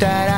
That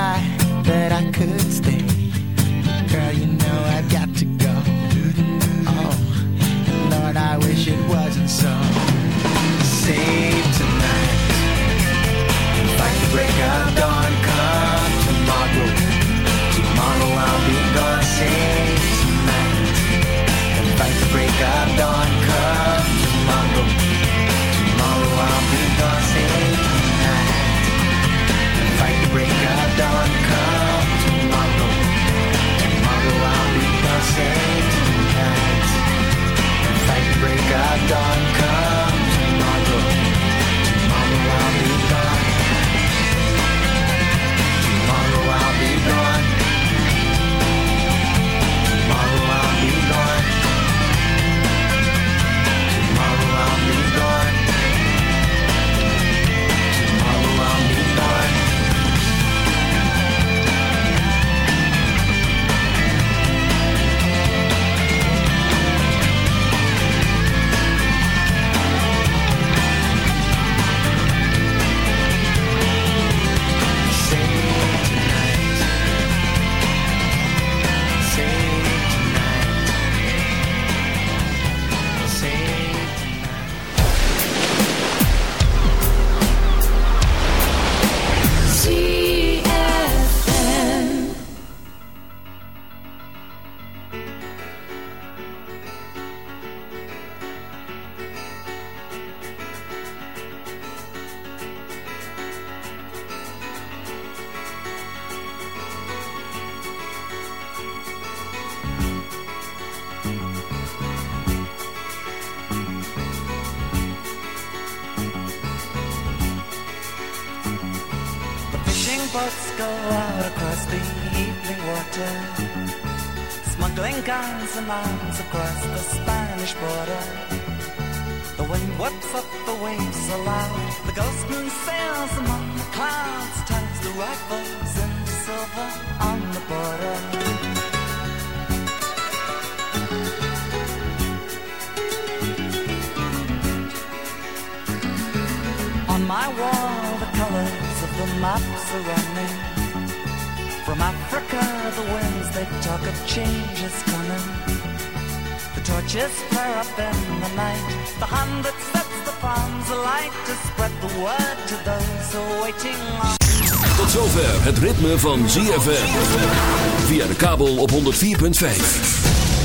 104.5.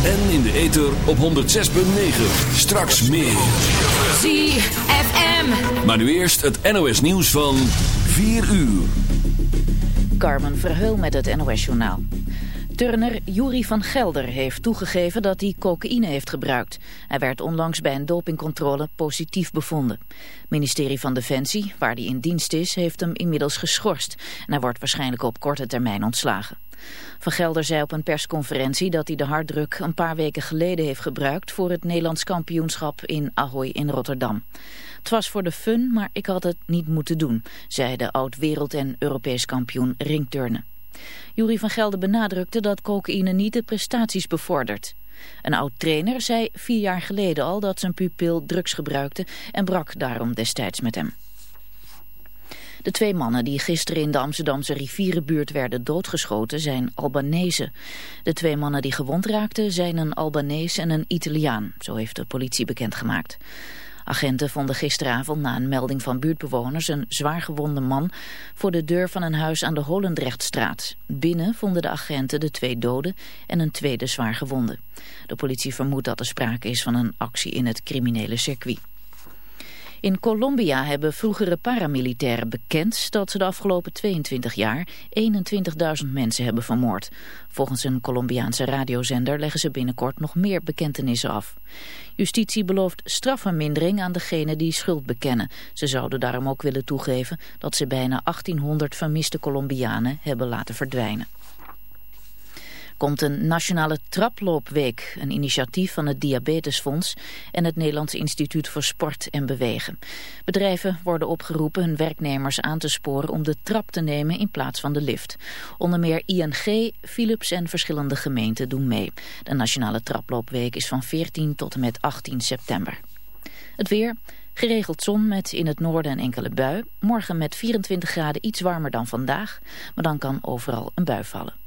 En in de ether op 106.9. Straks meer. ZFM. Maar nu eerst het NOS nieuws van 4 uur. Carmen Verheul met het NOS-journaal. Turner Juri van Gelder heeft toegegeven dat hij cocaïne heeft gebruikt. Hij werd onlangs bij een dopingcontrole positief bevonden. ministerie van Defensie, waar hij in dienst is, heeft hem inmiddels geschorst. En hij wordt waarschijnlijk op korte termijn ontslagen. Van Gelder zei op een persconferentie dat hij de harddruk een paar weken geleden heeft gebruikt voor het Nederlands kampioenschap in Ahoy in Rotterdam. Het was voor de fun, maar ik had het niet moeten doen, zei de oud-wereld- en Europees kampioen ringturnen. Jurie van Gelder benadrukte dat cocaïne niet de prestaties bevordert. Een oud-trainer zei vier jaar geleden al dat zijn pupil drugs gebruikte en brak daarom destijds met hem. De twee mannen die gisteren in de Amsterdamse rivierenbuurt werden doodgeschoten zijn Albanese. De twee mannen die gewond raakten zijn een Albanees en een Italiaan, zo heeft de politie bekendgemaakt. Agenten vonden gisteravond na een melding van buurtbewoners een zwaargewonde man voor de deur van een huis aan de Holendrechtstraat. Binnen vonden de agenten de twee doden en een tweede zwaargewonde. De politie vermoedt dat er sprake is van een actie in het criminele circuit. In Colombia hebben vroegere paramilitairen bekend dat ze de afgelopen 22 jaar 21.000 mensen hebben vermoord. Volgens een Colombiaanse radiozender leggen ze binnenkort nog meer bekentenissen af. Justitie belooft strafvermindering aan degenen die schuld bekennen. Ze zouden daarom ook willen toegeven dat ze bijna 1800 vermiste Colombianen hebben laten verdwijnen komt een nationale traploopweek, een initiatief van het Diabetesfonds en het Nederlands Instituut voor Sport en Bewegen. Bedrijven worden opgeroepen hun werknemers aan te sporen om de trap te nemen in plaats van de lift. Onder meer ING, Philips en verschillende gemeenten doen mee. De nationale traploopweek is van 14 tot en met 18 september. Het weer... Geregeld zon met in het noorden een enkele bui. Morgen met 24 graden iets warmer dan vandaag. Maar dan kan overal een bui vallen.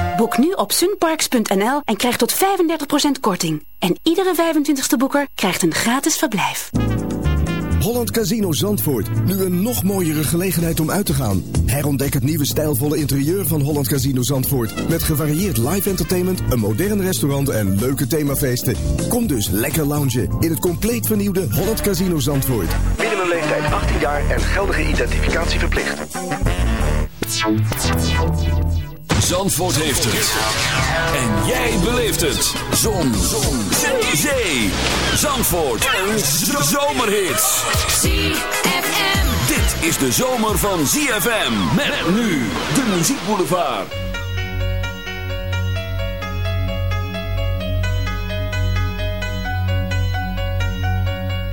Boek nu op sunparks.nl en krijg tot 35% korting. En iedere 25ste boeker krijgt een gratis verblijf. Holland Casino Zandvoort. Nu een nog mooiere gelegenheid om uit te gaan. Herontdek het nieuwe stijlvolle interieur van Holland Casino Zandvoort. Met gevarieerd live entertainment, een modern restaurant en leuke themafeesten. Kom dus lekker loungen in het compleet vernieuwde Holland Casino Zandvoort. Minimumleeftijd 18 jaar en geldige identificatie verplicht. Zandvoort heeft het. En jij beleeft het. Zon. Zon. Zee. Zee. Zandvoort. Een zomerhit. ZFM. Dit is de zomer van ZFM. Met nu de muziekboulevard.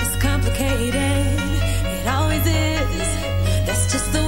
It's complicated. It always is. That's just the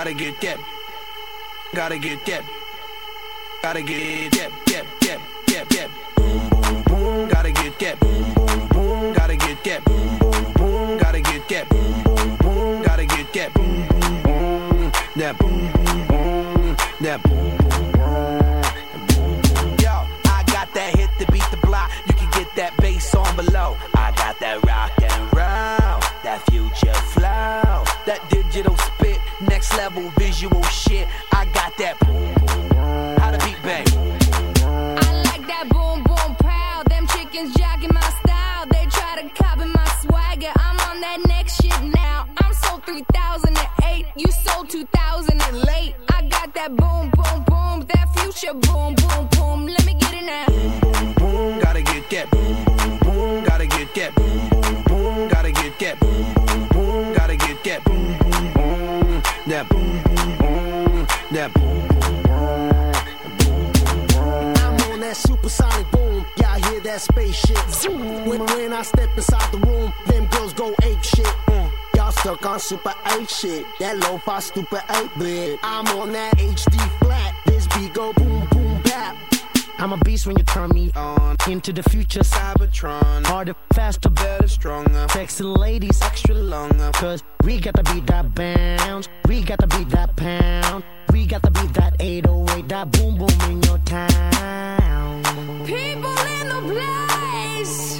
Gotta get that. Gotta get that. Gotta get that. shit. When, when I step inside the room, them girls go ape shit. Mm. Y'all stuck on super ape shit. That low fi stupid ape bit. I'm on that HD flat. This beat go boom boom bap. I'm a beast when you turn me on. Into the future, Cybertron. Harder, faster, better, stronger. Sexy ladies, extra longer. Cause we got to beat that bounce. We got to beat that pound. We got to beat that 808, that boom boom in your town. People in the black. Peace.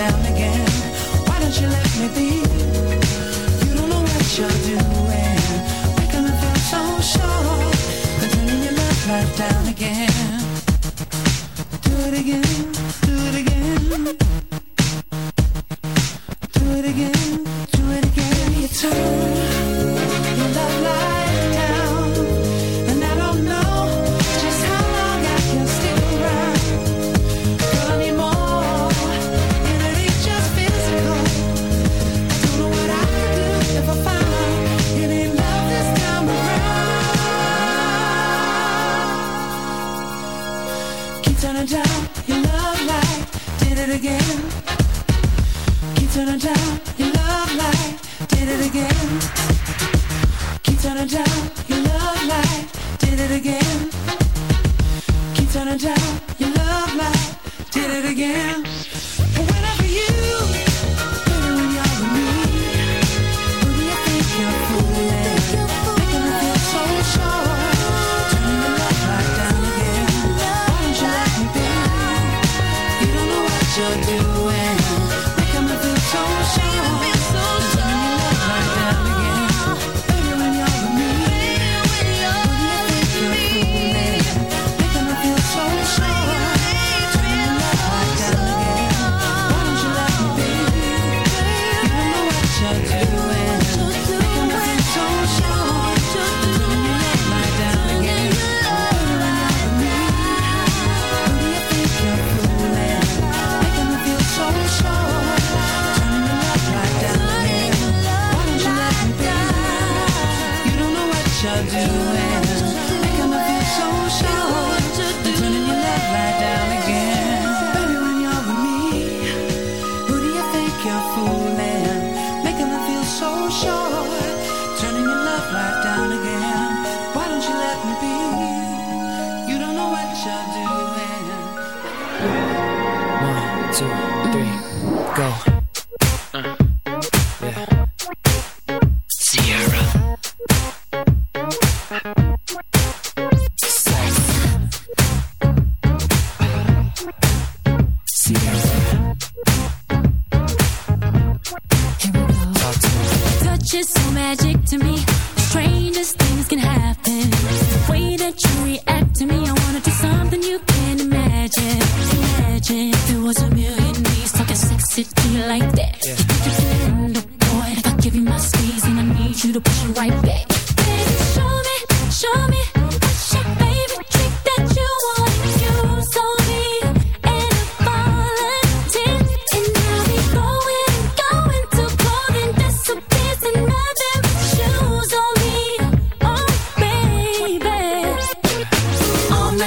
down again. Why don't you let me be? You don't know what you're doing. Making me feel so sure. Then turning your love right down again. Do it again.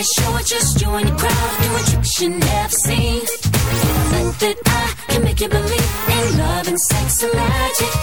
I show it, just you and your crowd doing tricks you never seen. Think that I can make you believe in love and sex and magic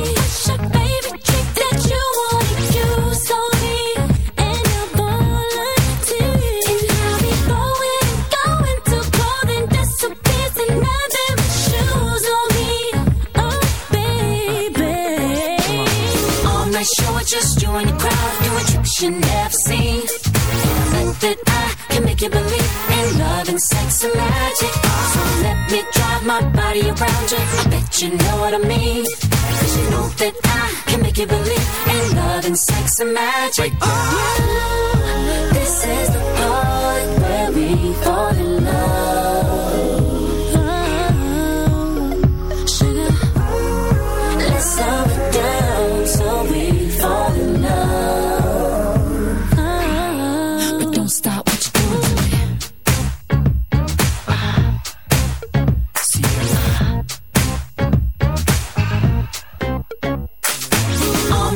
just you and your crowd doing tricks you never seen. Like that I can make you believe in love and sex and magic. So let me drive my body around you. I bet you know what I mean. Cause you know that I can make you believe in love and sex and magic. Oh, this is the part where we fall in love.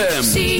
ZFM.